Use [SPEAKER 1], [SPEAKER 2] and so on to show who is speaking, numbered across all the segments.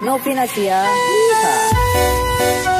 [SPEAKER 1] Novinasia. Yeehaw.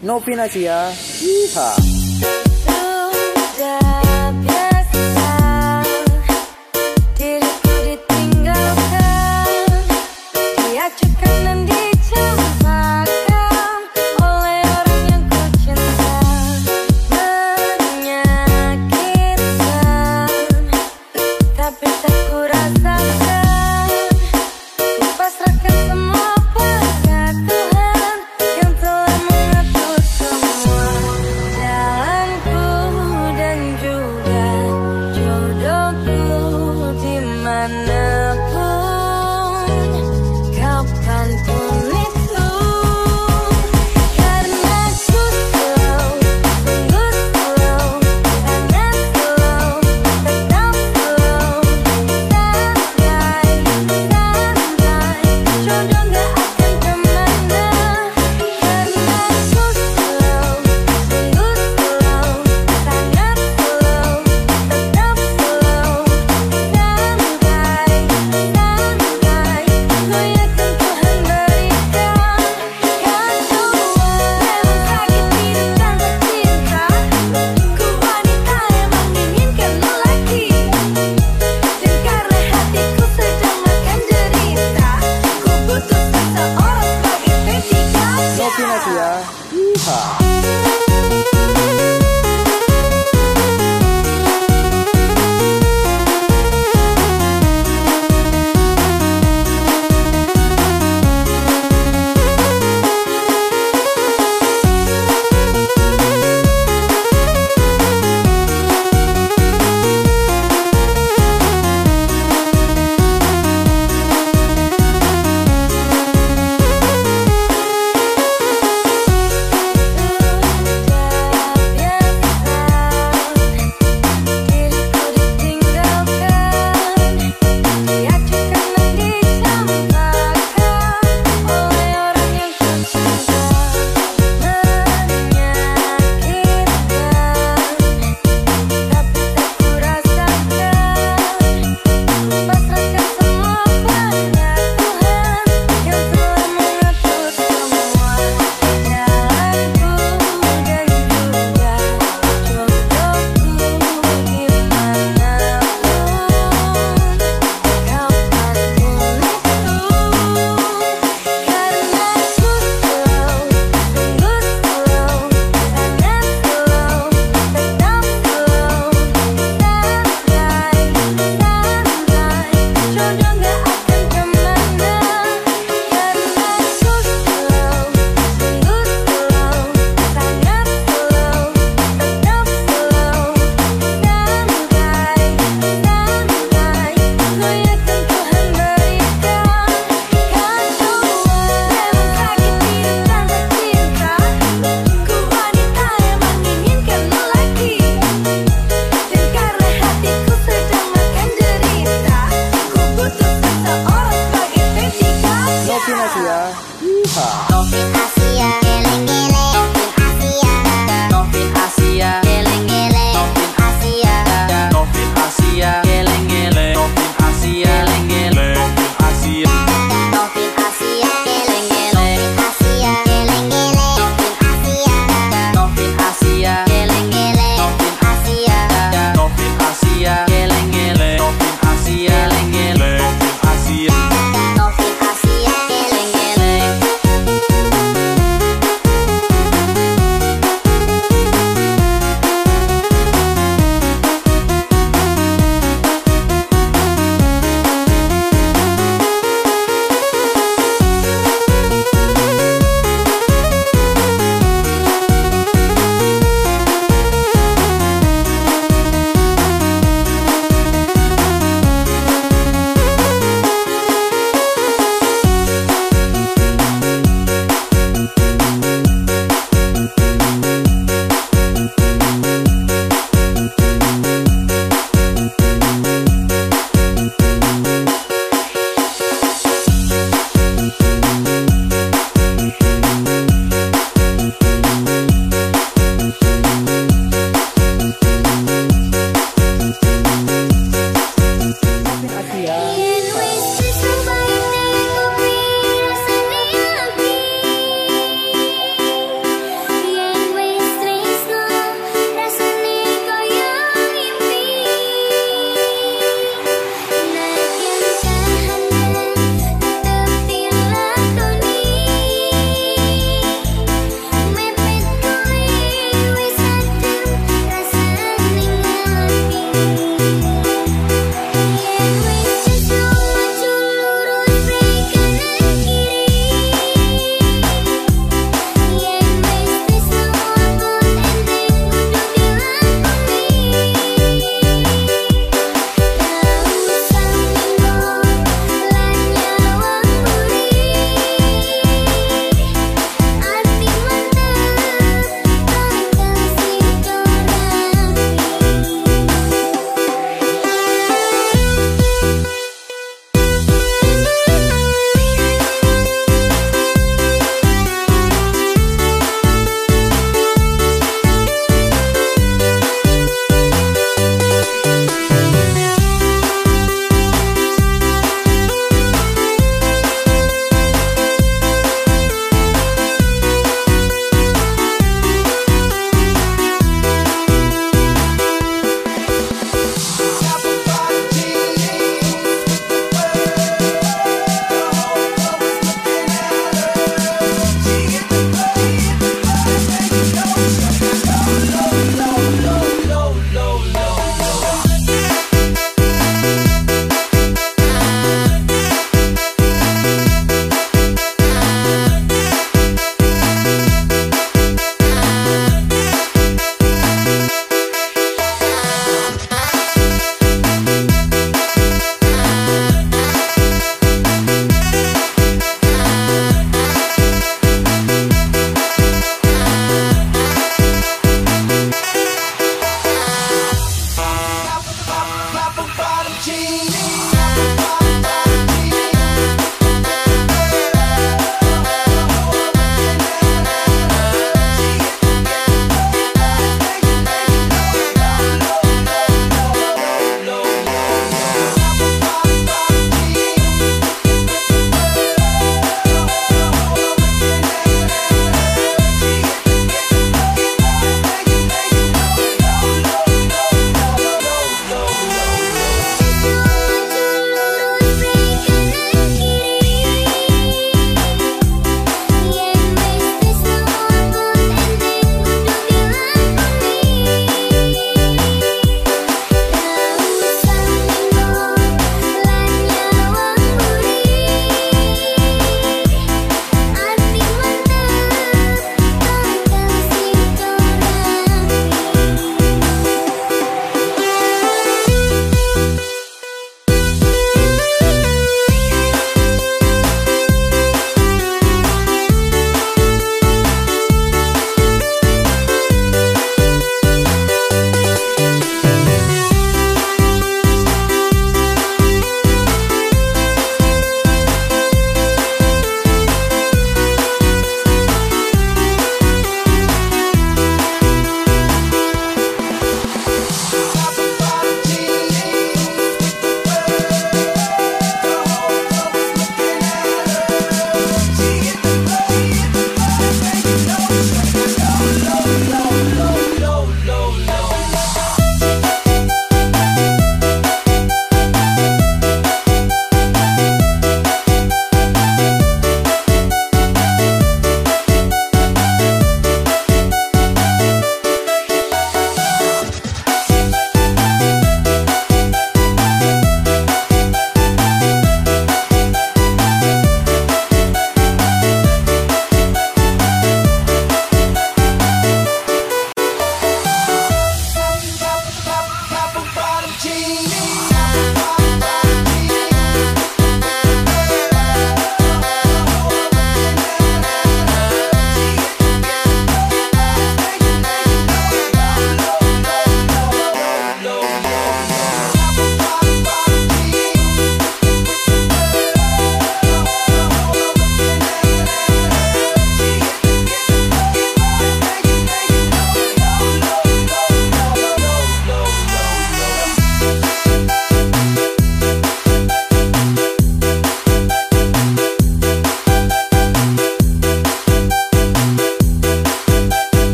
[SPEAKER 1] Novin Asia. Yeehaw.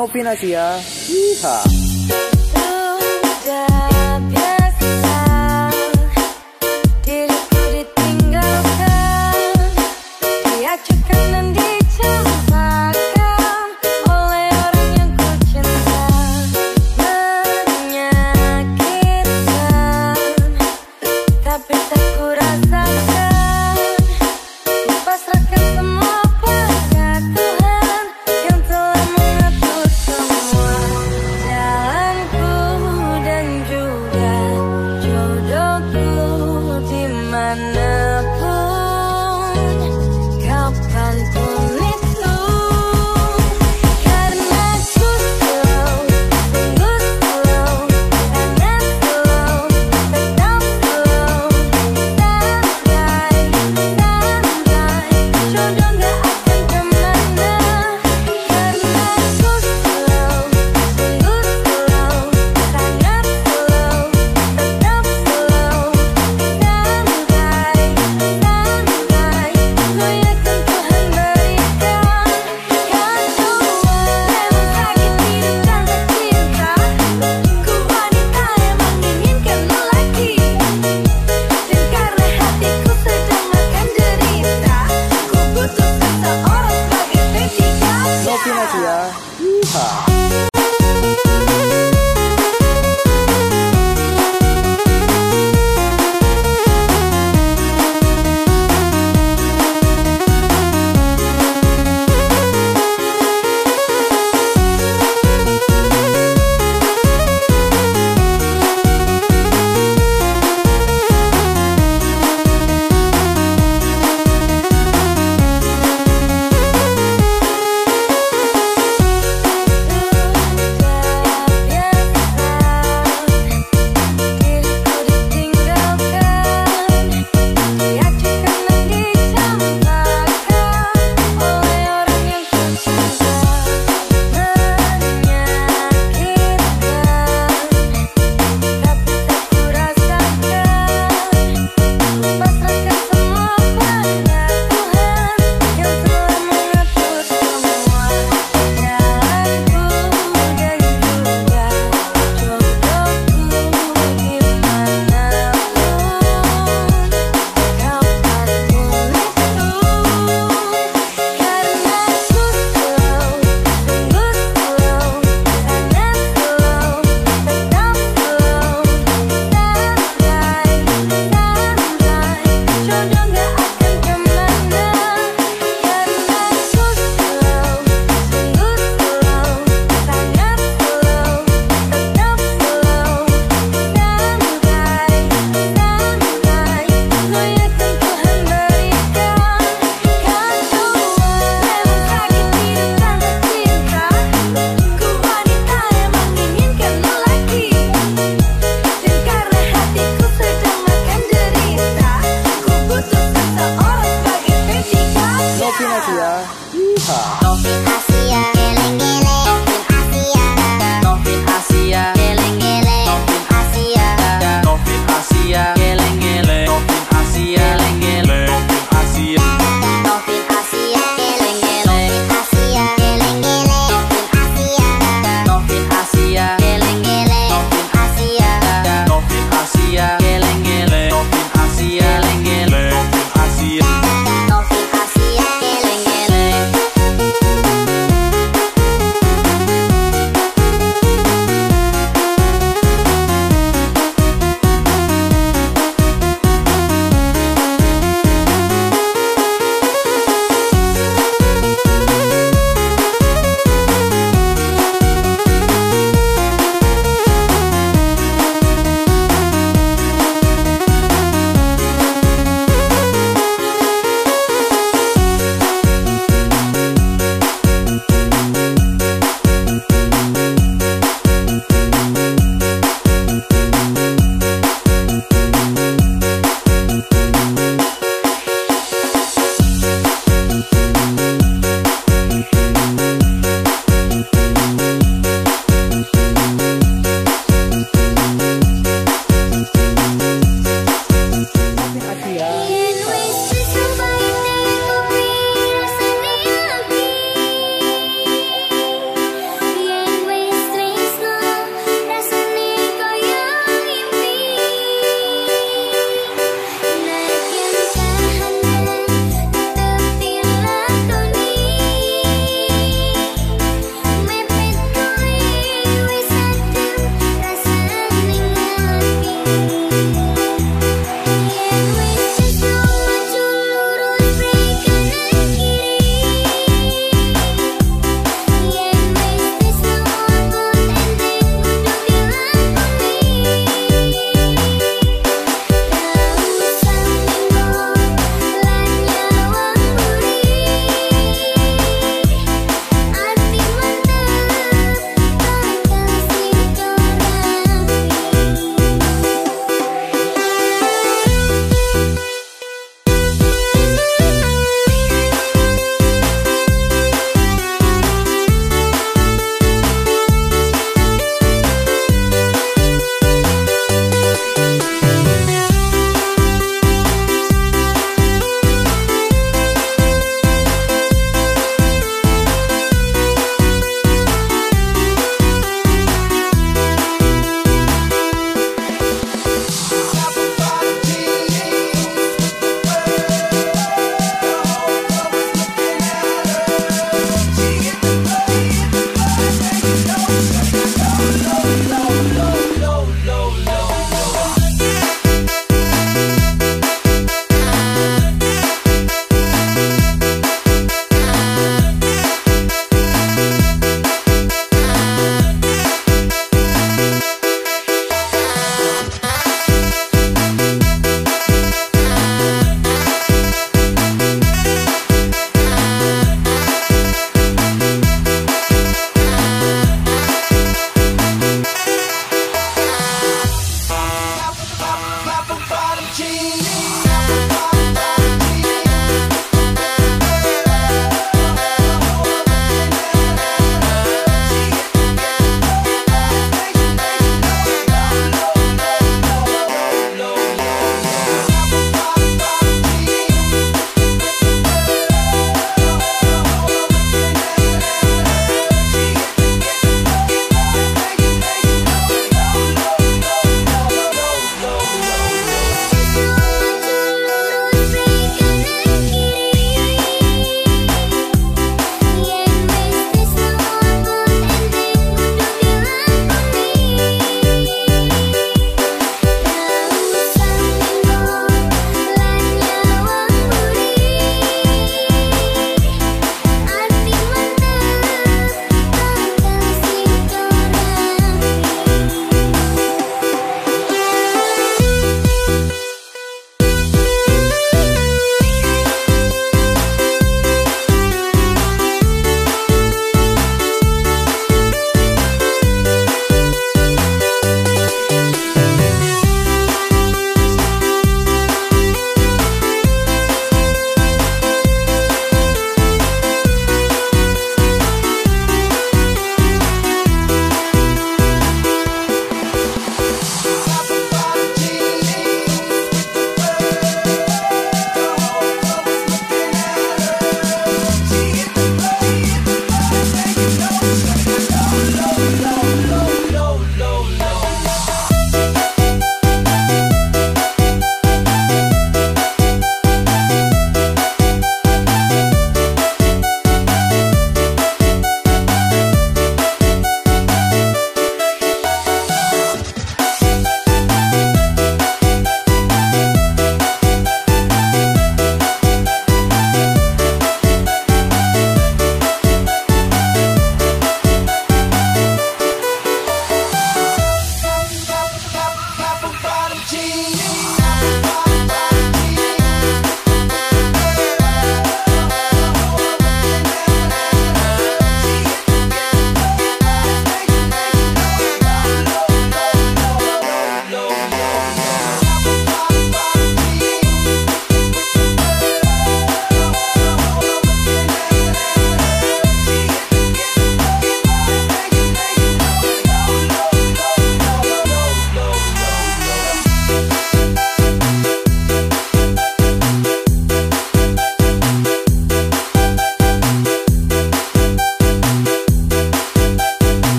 [SPEAKER 1] Novin Asia. Yeehaw.